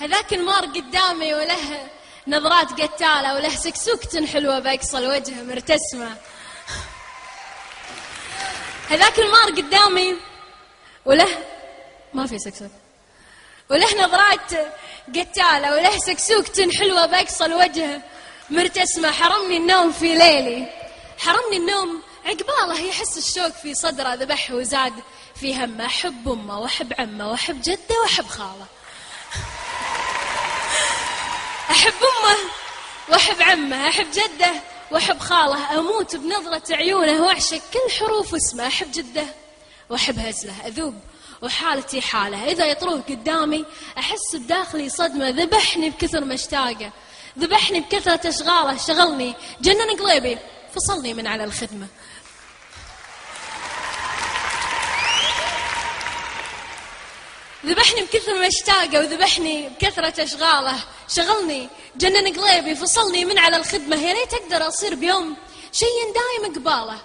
هذاك المار قدامي وله نظرات قتالة وله سكسوكة حلوة بأقصى الوجه مرتسمة. هذاك المار قدامي وله ما في سكسوك وله نظرات قتالة وله سكسوكة حلوة بأقصى الوجه مرتسمة. حرمني النوم في ليلي. حرمني النوم عقباله يحس الشوق في صدره ذبح وزاد في همه. أحب أمه وأحب عمه وأحب جده وأحب خاله. أحب أمه وأحب عمه أحب جده وأحب خاله أموت بنظرة عيونه وأعشق كل حروف اسمه أحب جده وأحب هزله أذوب وحالتي حاله. إذا يطروه قدامي أحس بداخلي صدمة ذبحني بكثر ما اشتاقه ذبحني بكثرة أشغاله شغلني جنن قليبي فصلني من على الخدمة. ذبحني بكثر ما اشتاقه وذبحني بكثرة أشغاله. شغلني جنن قليبي فصلني من على الخدمة. يا ريت أقدر أصير بيوم شيء دايم قباله.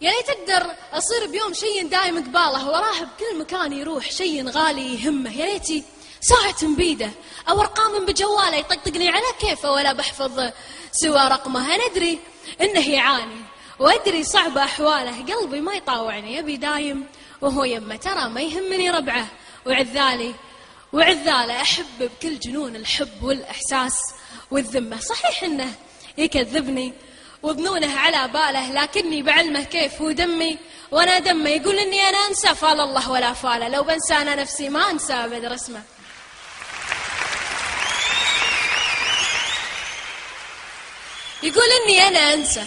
يا ريت أقدر أصير بيوم شيء دايم قباله. وراه بكل مكان يروح شيء غالي يهمه. يا ريتي ساعة بيده أو أرقام بجواله يطقطقني على كيفه ولا بحفظ سوى رقمه. أنا أدري إنه يعاني وأدري صعبة أحواله. قلبي ما يطاوعني يبي دايم وهو يمه. ترى ما يهمني ربعه. وعذالي وعذاله أحب بكل جنون الحب والإحساس والذمة. صحيح إنه يكذبني وظنونه على باله لكني بعلمه كيف هو دمي. وأنا دمه يقول إني أنا أنسى فال الله ولا فاله. لو بنسى أنا نفسي ما أنسى أبد رسمه. يقول إني أنا أنسى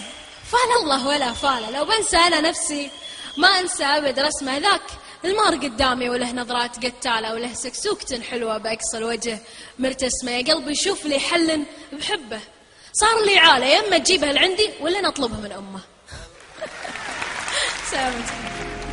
فال الله ولا فاله. لو بنسى أنا نفسي ما أنسى أبد رسمه. ذاك المار قدامي وله نظرات قتالة وله سكسوكة حلوة بأقصى الوجه. مرتسمة يا قلبي شوف لي حل بحبه. صار لي عالة يا أما تجيبها لعندي ولا نطلبها من أمه. سلامتك